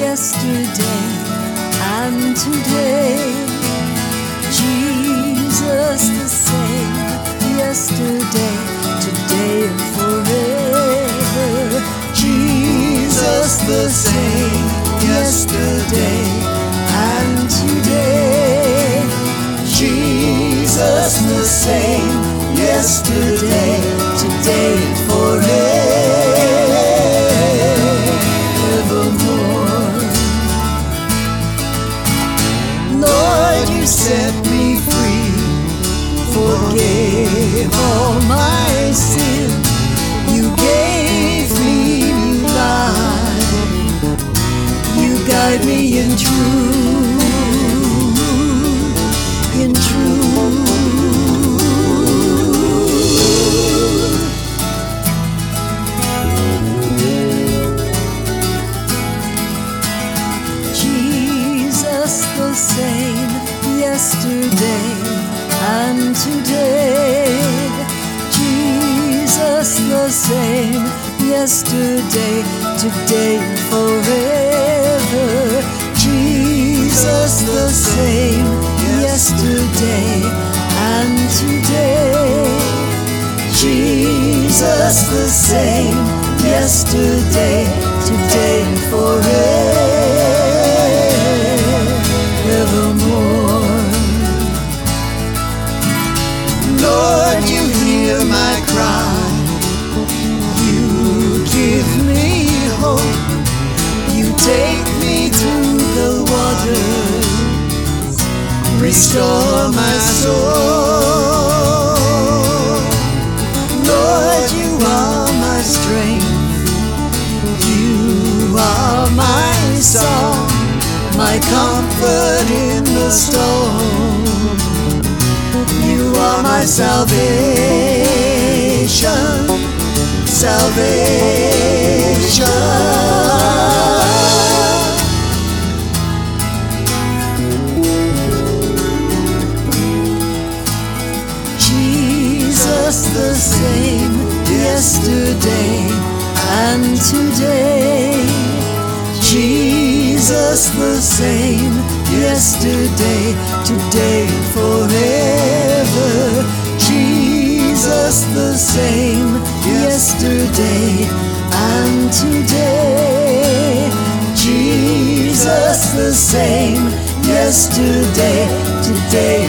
yesterday and today. Jesus the same yesterday, today and forever. Jesus the same yesterday and today. Jesus the same yesterday forgave all my sin. You gave me new life. You guide me in truth, in truth. Jesus the same yesterday and today. Jesus the same yesterday, today, forever. Jesus the same yesterday and today. Jesus the same yesterday, today, and forevermore. The. Restore my soul. Lord, you are my strength. You are my song, my comfort in the storm. You are my salvation, salvation. Jesus the same yesterday and today. Jesus the same yesterday, today, and forever. Jesus the same yesterday and today. Jesus the same yesterday, today,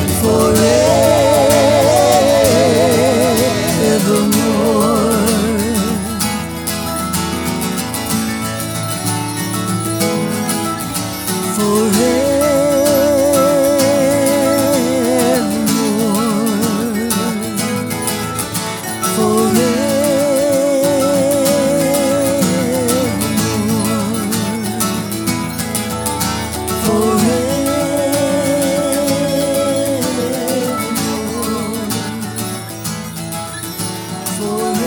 forever. forever.